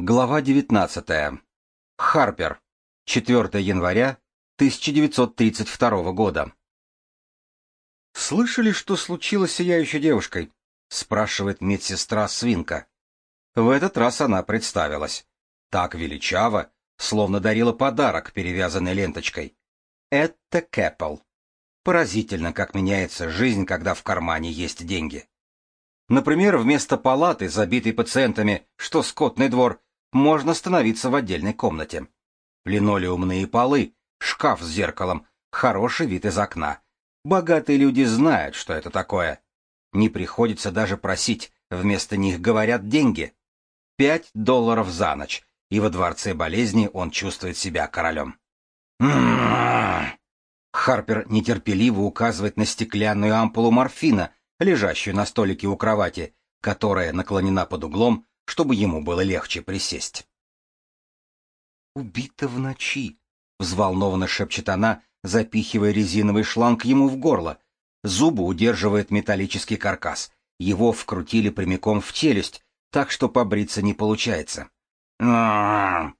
Глава 19. Харпер. 4 января 1932 года. «Слышали, что случилось с сияющей девушкой?» — спрашивает медсестра Свинка. В этот раз она представилась. Так величаво, словно дарила подарок, перевязанный ленточкой. Это Кэппл. Поразительно, как меняется жизнь, когда в кармане есть деньги. Например, вместо палаты, забитой пациентами, что скотный двор, можно становиться в отдельной комнате. Линолеумные полы, шкаф с зеркалом, хороший вид из окна. Богатые люди знают, что это такое. Не приходится даже просить, вместо них говорят деньги. Пять долларов за ночь, и во дворце болезни он чувствует себя королем. Харпер нетерпеливо указывает на стеклянную ампулу морфина, лежащую на столике у кровати, которая наклонена под углом, чтобы ему было легче присесть. «Убита в ночи», — взволнованно шепчет она, запихивая резиновый шланг ему в горло. Зубы удерживает металлический каркас. Его вкрутили прямиком в челюсть, так что побриться не получается. «Ах,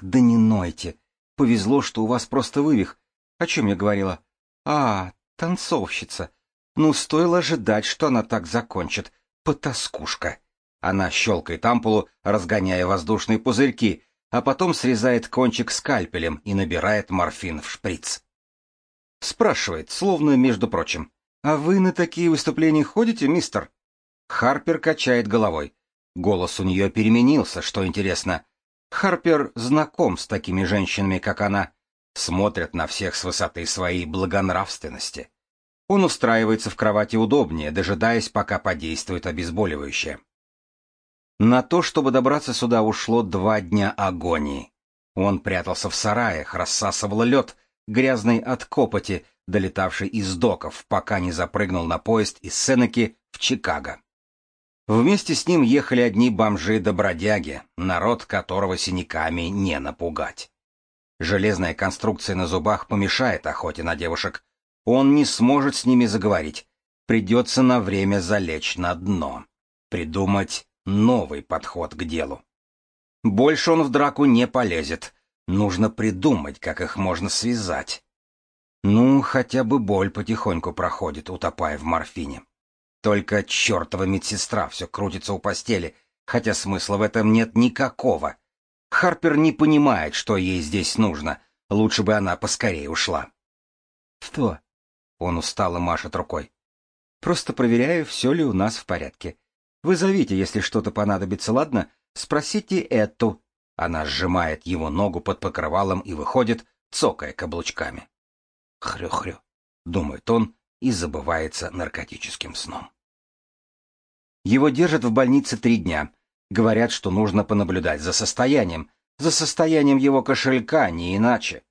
да не нойте. Повезло, что у вас просто вывих. О чем я говорила? А, танцовщица. Ну, стоило ожидать, что она так закончит. Потаскушка. Она щелкает ампулу, разгоняя воздушные пузырьки, а потом срезает кончик скальпелем и набирает морфин в шприц. Спрашивает, словно между прочим, «А вы на такие выступления ходите, мистер?» Харпер качает головой. Голос у нее переменился, что интересно. Харпер знаком с такими женщинами, как она. Смотрят на всех с высоты своей благонравственности. Он устраивается в кровати удобнее, дожидаясь, пока подействует обезболивающее. На то, чтобы добраться сюда, ушло два дня агонии. Он прятался в сараях, рассасывал лед, грязный от копоти, долетавший из доков, пока не запрыгнул на поезд из Сенеки в Чикаго. Вместе с ним ехали одни бомжи да бродяги, народ которого синяками не напугать. Железная конструкция на зубах помешает охоте на девушек. Он не сможет с ними заговорить. Придется на время залечь на дно. Придумать новый подход к делу. Больше он в драку не полезет. Нужно придумать, как их можно связать. Ну, хотя бы боль потихоньку проходит, утопая в морфине. Только чертова медсестра все крутится у постели, хотя смысла в этом нет никакого. Харпер не понимает, что ей здесь нужно. Лучше бы она поскорее ушла. «Что?» — он устало машет рукой. «Просто проверяю, все ли у нас в порядке. Вы зовите, если что-то понадобится, ладно? Спросите эту. Она сжимает его ногу под покрывалом и выходит, цокая каблучками. Хрю-хрю, думает он и забывается наркотическим сном. Его держат в больнице три дня. Говорят, что нужно понаблюдать за состоянием, за состоянием его кошелька, не иначе.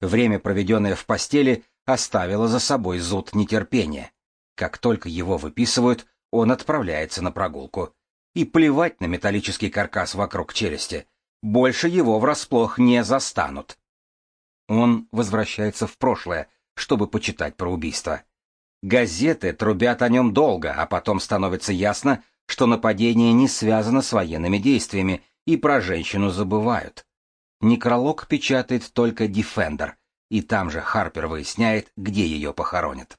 Время, проведенное в постели, оставило за собой зуд нетерпения. Как только его выписывают, он отправляется на прогулку. И плевать на металлический каркас вокруг челюсти. Больше его врасплох не застанут. Он возвращается в прошлое, чтобы почитать про убийство. Газеты трубят о нем долго, а потом становится ясно, что нападение не связано с военными действиями, и про женщину забывают. Некролог печатает только Defender, и там же Харпер выясняет, где ее похоронят.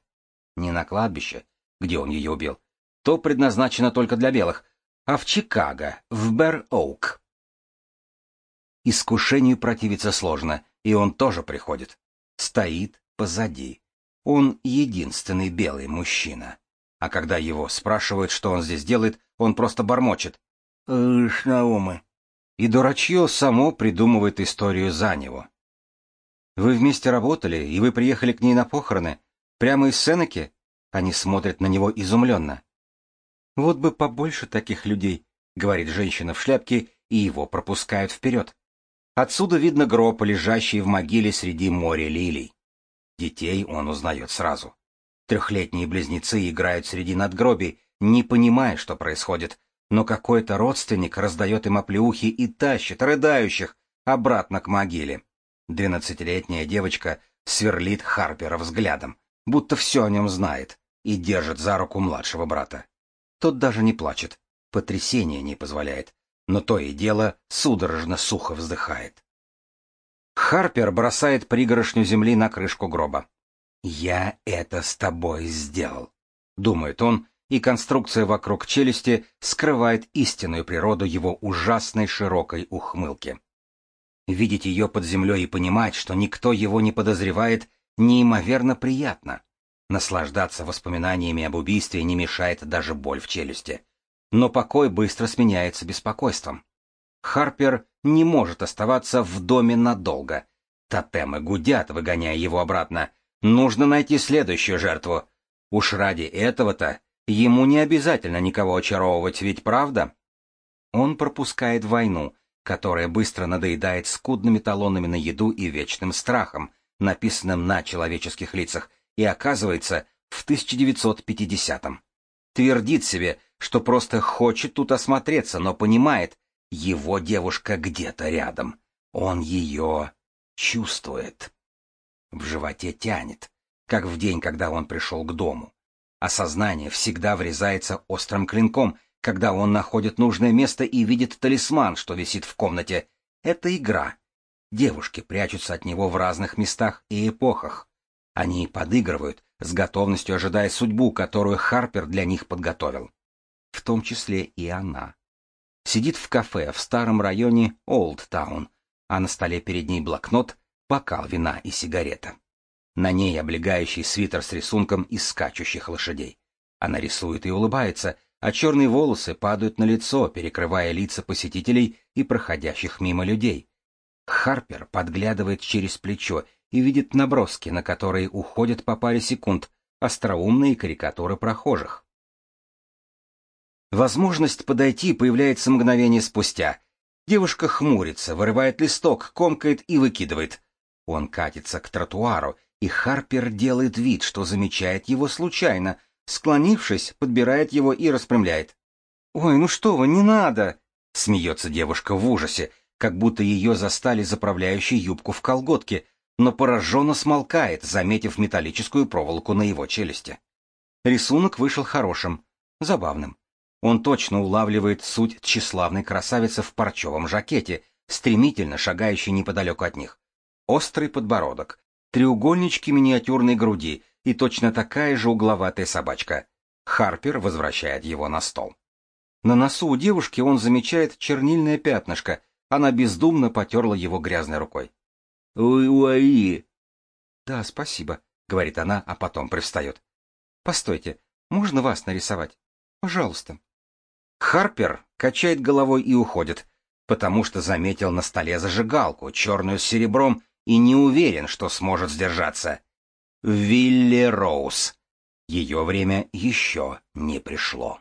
Не на кладбище, где он ее убил, то предназначено только для белых, а в Чикаго, в Бэр-Оук. Искушению противиться сложно, и он тоже приходит. Стоит позади. Он единственный белый мужчина. А когда его спрашивают, что он здесь делает, он просто бормочет. «Ишь, Наумы!» И дурачье само придумывает историю за него. «Вы вместе работали, и вы приехали к ней на похороны? Прямо из Сенеки?» Они смотрят на него изумленно. «Вот бы побольше таких людей», — говорит женщина в шляпке, и его пропускают вперед. Отсюда видно гроб, лежащий в могиле среди моря лилий. Детей он узнает сразу. Трехлетние близнецы играют среди надгробий, не понимая, что происходит, но какой-то родственник раздает им оплеухи и тащит рыдающих обратно к могиле. Двенадцатилетняя девочка сверлит Харпера взглядом, будто все о нем знает, и держит за руку младшего брата. Тот даже не плачет. Потрясение не позволяет. но то и дело судорожно сухо вздыхает. Харпер бросает пригорошню земли на крышку гроба. «Я это с тобой сделал», — думает он, и конструкция вокруг челюсти скрывает истинную природу его ужасной широкой ухмылки. Видеть ее под землей и понимать, что никто его не подозревает, неимоверно приятно. Наслаждаться воспоминаниями об убийстве не мешает даже боль в челюсти. Но покой быстро сменяется беспокойством. Харпер не может оставаться в доме надолго. Тотемы гудят, выгоняя его обратно. Нужно найти следующую жертву. Уж ради этого-то ему не обязательно никого очаровывать, ведь правда? Он пропускает войну, которая быстро надоедает скудными талонами на еду и вечным страхом, написанным на человеческих лицах, и оказывается в 1950-м. Твердит себе, что просто хочет тут осмотреться, но понимает, его девушка где-то рядом. Он ее чувствует. В животе тянет, как в день, когда он пришел к дому. Осознание всегда врезается острым клинком, когда он находит нужное место и видит талисман, что висит в комнате. Это игра. Девушки прячутся от него в разных местах и эпохах. Они подыгрывают, с готовностью ожидая судьбу, которую Харпер для них подготовил. В том числе и она. Сидит в кафе в старом районе Олдтаун, а на столе перед ней блокнот, бокал вина и сигарета. На ней облегающий свитер с рисунком из скачущих лошадей. Она рисует и улыбается, а черные волосы падают на лицо, перекрывая лица посетителей и проходящих мимо людей. Харпер подглядывает через плечо и видит наброски, на которые уходят по паре секунд, остроумные карикатуры прохожих. Возможность подойти появляется мгновение спустя. Девушка хмурится, вырывает листок, комкает и выкидывает. Он катится к тротуару, и Харпер делает вид, что замечает его случайно, склонившись, подбирает его и распрямляет. «Ой, ну что вы, не надо!» — смеется девушка в ужасе, как будто ее застали заправляющей юбку в колготке, но пораженно смолкает, заметив металлическую проволоку на его челюсти. Рисунок вышел хорошим, забавным. Он точно улавливает суть тщеславной красавицы в парчевом жакете, стремительно шагающей неподалеку от них. Острый подбородок, треугольнички миниатюрной груди и точно такая же угловатая собачка. Харпер возвращает его на стол. На носу у девушки он замечает чернильное пятнышко, она бездумно потерла его грязной рукой. «Уи-уи!» «Да, спасибо», — говорит она, а потом привстает. «Постойте, можно вас нарисовать? Пожалуйста». Харпер качает головой и уходит, потому что заметил на столе зажигалку, черную с серебром, и не уверен, что сможет сдержаться. Вилли Роуз. Ее время еще не пришло.